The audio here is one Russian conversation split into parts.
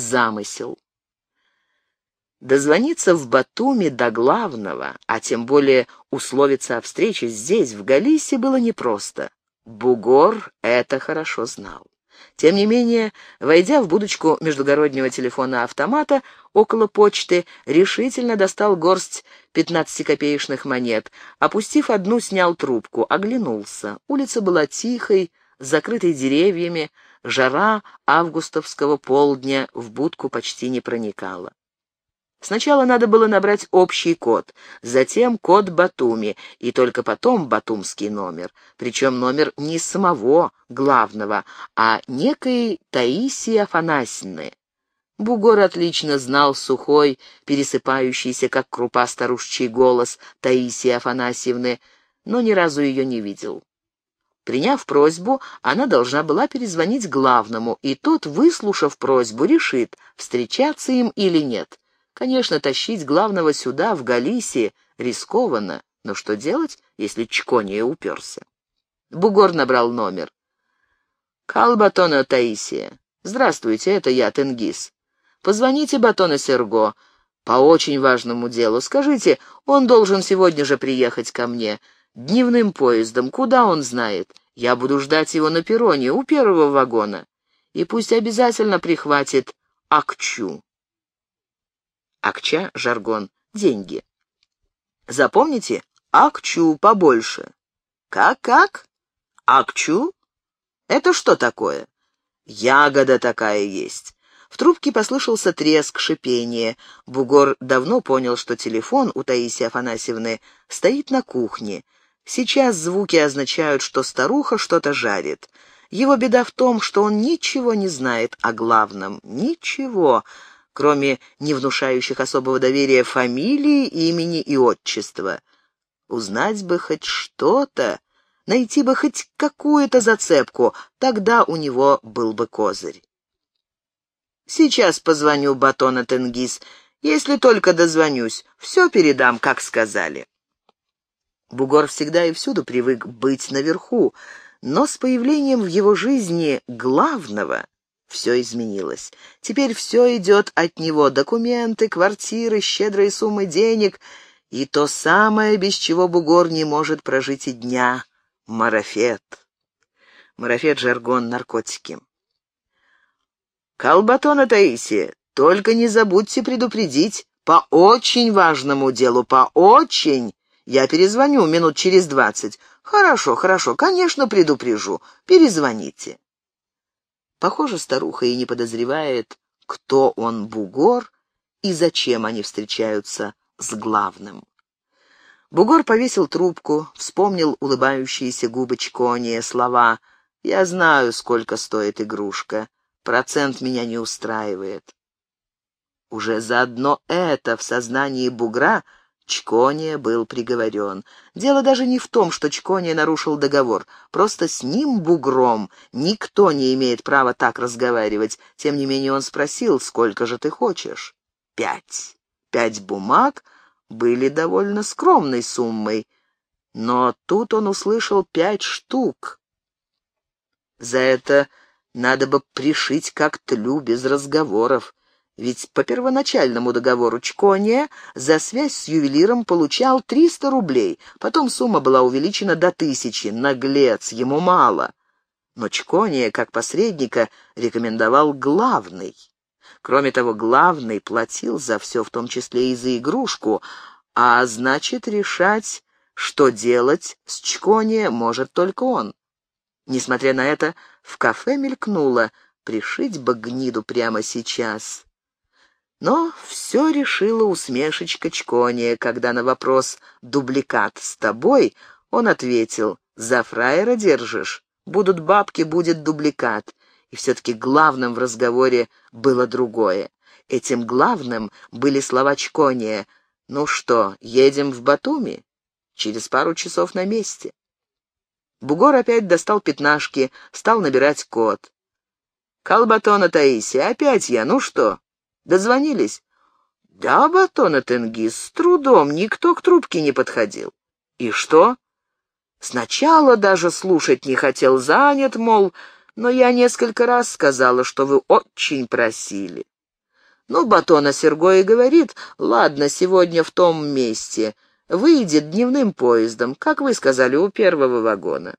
замысел. Дозвониться в Батуми до главного, а тем более условиться о встрече здесь, в Галисе, было непросто. Бугор это хорошо знал. Тем не менее, войдя в будочку междугороднего телефона автомата около почты, решительно достал горсть пятнадцатикопеечных монет. Опустив одну, снял трубку, оглянулся. Улица была тихой, закрытой деревьями, жара августовского полдня в будку почти не проникала. Сначала надо было набрать общий код, затем код Батуми, и только потом батумский номер. Причем номер не самого главного, а некой Таисии Афанасьевны. Бугор отлично знал сухой, пересыпающийся, как крупа старушечий голос Таисии Афанасьевны, но ни разу ее не видел. Приняв просьбу, она должна была перезвонить главному, и тот, выслушав просьбу, решит, встречаться им или нет. Конечно, тащить главного сюда, в Галисии, рискованно, но что делать, если Чкония уперся? Бугор набрал номер. «Кал Батона Таисия. Здравствуйте, это я, Тенгиз. Позвоните Батона Серго по очень важному делу. Скажите, он должен сегодня же приехать ко мне. Дневным поездом. Куда он знает? Я буду ждать его на перроне, у первого вагона. И пусть обязательно прихватит Акчу. Акча — жаргон, деньги. Запомните, акчу побольше. Как-как? Акчу? Это что такое? Ягода такая есть. В трубке послышался треск, шипение. Бугор давно понял, что телефон у Таисии Афанасьевны стоит на кухне. Сейчас звуки означают, что старуха что-то жарит. Его беда в том, что он ничего не знает о главном. Ничего кроме не внушающих особого доверия фамилии, имени и отчества. Узнать бы хоть что-то, найти бы хоть какую-то зацепку, тогда у него был бы козырь. «Сейчас позвоню, Батона Тенгиз. Если только дозвонюсь, все передам, как сказали». Бугор всегда и всюду привык быть наверху, но с появлением в его жизни главного все изменилось. Теперь все идет от него. Документы, квартиры, щедрые суммы денег и то самое, без чего бугор не может прожить и дня — марафет. Марафет — жаргон, наркотики. «Колбатона Таисия, только не забудьте предупредить по очень важному делу, по очень. Я перезвоню минут через двадцать. Хорошо, хорошо, конечно, предупрежу. Перезвоните». Похоже, старуха и не подозревает, кто он бугор и зачем они встречаются с главным. Бугор повесил трубку, вспомнил улыбающиеся губы Чкония, слова «Я знаю, сколько стоит игрушка, процент меня не устраивает». Уже заодно это в сознании бугра — Чкония был приговорен. Дело даже не в том, что Чкония нарушил договор. Просто с ним, бугром, никто не имеет права так разговаривать. Тем не менее он спросил, сколько же ты хочешь? Пять. Пять бумаг были довольно скромной суммой. Но тут он услышал пять штук. За это надо бы пришить как тлю, без разговоров. Ведь по первоначальному договору Чкония за связь с ювелиром получал 300 рублей, потом сумма была увеличена до тысячи. Наглец, ему мало. Но Чкония, как посредника, рекомендовал главный. Кроме того, главный платил за все, в том числе и за игрушку, а значит, решать, что делать с Чкония, может только он. Несмотря на это, в кафе мелькнуло «пришить бы гниду прямо сейчас». Но все решила усмешечка Чкония, когда на вопрос «дубликат с тобой» он ответил «за фраера держишь, будут бабки, будет дубликат». И все-таки главным в разговоре было другое. Этим главным были слова Чкония «Ну что, едем в Батуми?» Через пару часов на месте. Бугор опять достал пятнашки, стал набирать код. «Калбатона Таисия, опять я, ну что?» Дозвонились? Да, Батона Тенгиз, с трудом, никто к трубке не подходил. И что? Сначала даже слушать не хотел, занят, мол, но я несколько раз сказала, что вы очень просили. Ну, Батона и говорит, ладно, сегодня в том месте. Выйдет дневным поездом, как вы сказали, у первого вагона.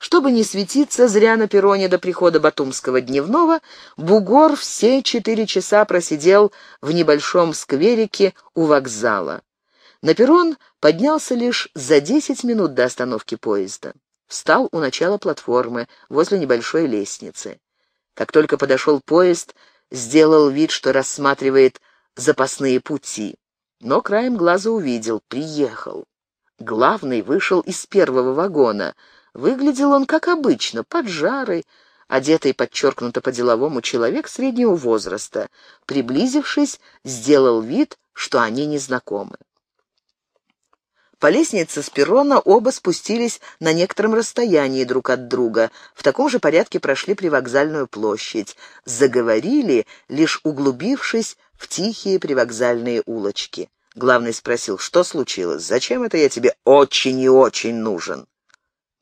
Чтобы не светиться зря на перроне до прихода Батумского дневного, Бугор все четыре часа просидел в небольшом скверике у вокзала. На перрон поднялся лишь за десять минут до остановки поезда. Встал у начала платформы, возле небольшой лестницы. Как только подошел поезд, сделал вид, что рассматривает запасные пути. Но краем глаза увидел — приехал. Главный вышел из первого вагона — Выглядел он как обычно, поджарый, одетый подчеркнуто по-деловому человек среднего возраста. Приблизившись, сделал вид, что они не знакомы. По лестнице с перрона оба спустились на некотором расстоянии друг от друга, в таком же порядке прошли привокзальную площадь, заговорили, лишь углубившись в тихие привокзальные улочки. Главный спросил, что случилось, зачем это я тебе очень и очень нужен?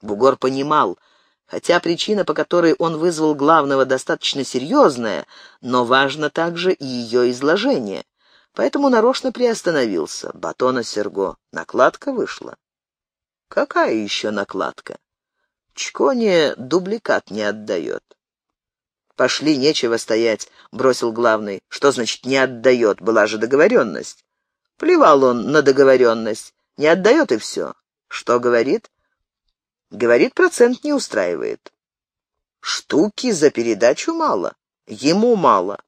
Бугор понимал, хотя причина, по которой он вызвал главного, достаточно серьезная, но важно также и ее изложение. Поэтому нарочно приостановился. Батона Серго. Накладка вышла. Какая еще накладка? Чконе дубликат не отдает. «Пошли, нечего стоять», — бросил главный. «Что значит «не отдает»? Была же договоренность». Плевал он на договоренность. Не отдает и все. Что говорит? Говорит, процент не устраивает. Штуки за передачу мало. Ему мало.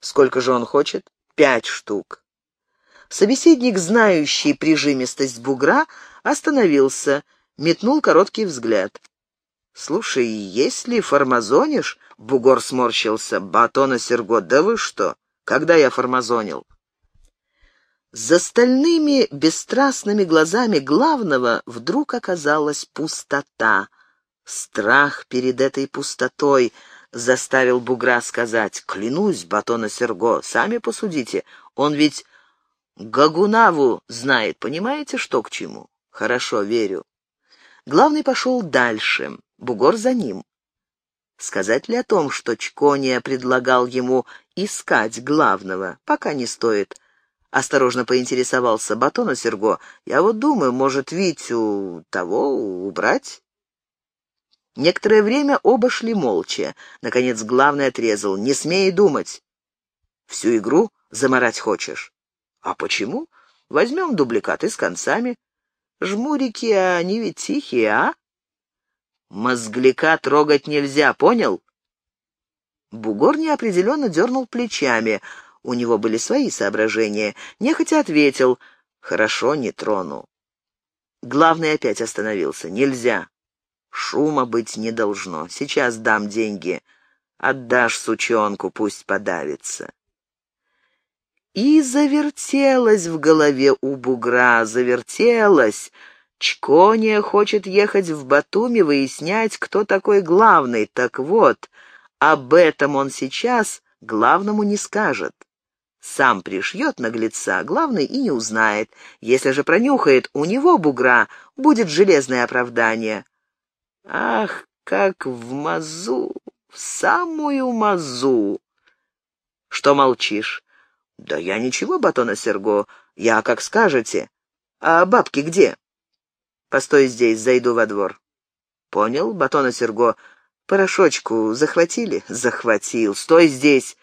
Сколько же он хочет? Пять штук. Собеседник, знающий прижимистость бугра, остановился, метнул короткий взгляд. «Слушай, если формазонишь...» — бугор сморщился. «Батона Серго, да вы что? Когда я формазонил?» За стальными бесстрастными глазами главного вдруг оказалась пустота. Страх перед этой пустотой заставил бугра сказать, «Клянусь, Батона Серго, сами посудите, он ведь Гагунаву знает, понимаете, что к чему?» «Хорошо, верю». Главный пошел дальше, бугор за ним. Сказать ли о том, что Чкония предлагал ему искать главного, пока не стоит, — Осторожно поинтересовался Батона Серго. «Я вот думаю, может, Витю того убрать?» Некоторое время оба шли молча. Наконец главный отрезал. «Не смей думать. Всю игру заморать хочешь?» «А почему? Возьмем дубликаты с концами. Жмурики, а они ведь тихие, а?» «Мозгляка трогать нельзя, понял?» Бугор неопределенно дернул плечами — у него были свои соображения. Нехотя ответил «Хорошо, не трону». Главный опять остановился. «Нельзя. Шума быть не должно. Сейчас дам деньги. Отдашь сучонку, пусть подавится». И завертелась в голове у бугра, завертелась. Чкония хочет ехать в Батуми выяснять, кто такой главный. Так вот, об этом он сейчас главному не скажет. Сам пришьет наглеца, главный и не узнает. Если же пронюхает, у него, бугра, будет железное оправдание. Ах, как в мазу, в самую мазу! Что молчишь? Да я ничего, Батона Серго, я как скажете. А бабки где? Постой здесь, зайду во двор. Понял, Батона Серго, порошочку захватили? Захватил. Стой здесь,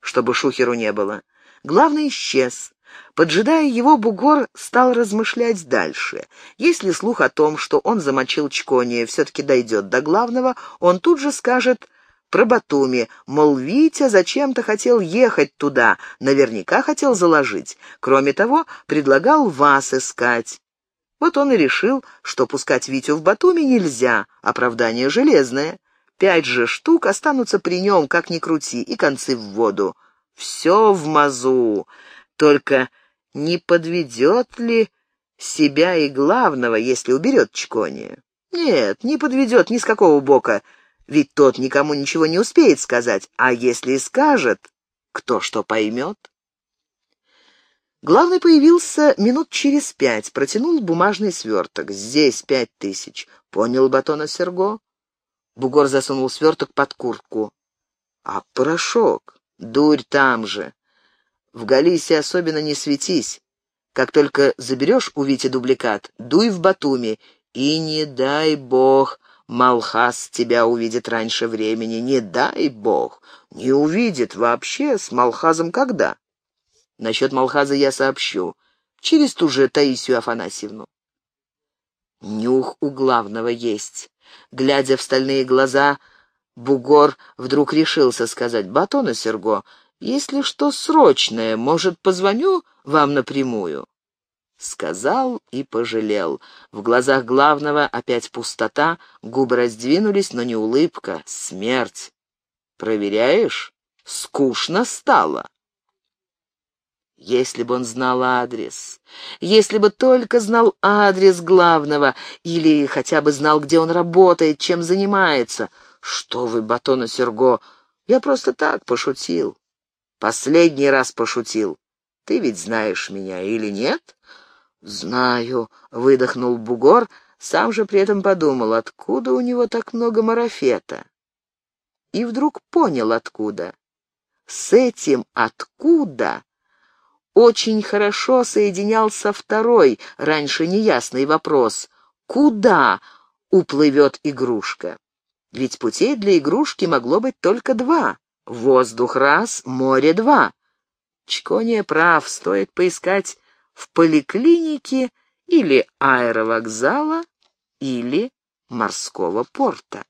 чтобы шухеру не было. Главный исчез. Поджидая его, бугор стал размышлять дальше. Если слух о том, что он замочил Чкония, все-таки дойдет до главного, он тут же скажет про Батуми, мол, Витя зачем-то хотел ехать туда, наверняка хотел заложить. Кроме того, предлагал вас искать. Вот он и решил, что пускать Витю в Батуми нельзя, оправдание железное. Пять же штук останутся при нем, как ни крути, и концы в воду. Все в мазу, только не подведет ли себя и главного, если уберет Чкония? Нет, не подведет ни с какого бока, ведь тот никому ничего не успеет сказать, а если и скажет, кто что поймет? Главный появился минут через пять, протянул бумажный сверток. Здесь пять тысяч. Понял Батона Серго? Бугор засунул сверток под куртку. А порошок? Дурь там же. В Галисе особенно не светись. Как только заберешь у Вити дубликат, дуй в Батуми, и не дай бог, Малхас тебя увидит раньше времени, не дай бог. Не увидит вообще, с Малхазом когда? Насчет Малхаза я сообщу, через ту же Таисию Афанасьевну. Нюх у главного есть. Глядя в стальные глаза, Бугор вдруг решился сказать, «Батона Серго, если что срочное, может, позвоню вам напрямую?» Сказал и пожалел. В глазах главного опять пустота, губы раздвинулись, но не улыбка, смерть. «Проверяешь? Скучно стало». Если бы он знал адрес, если бы только знал адрес главного, или хотя бы знал, где он работает, чем занимается. Что вы, Батона Серго, я просто так пошутил. Последний раз пошутил. Ты ведь знаешь меня или нет? Знаю, выдохнул бугор, сам же при этом подумал, откуда у него так много марафета. И вдруг понял, откуда. С этим «откуда» очень хорошо соединялся второй, раньше неясный вопрос «Куда уплывет игрушка?» Ведь путей для игрушки могло быть только два — воздух раз, море два. Чкония прав, стоит поискать в поликлинике или аэровокзала, или морского порта.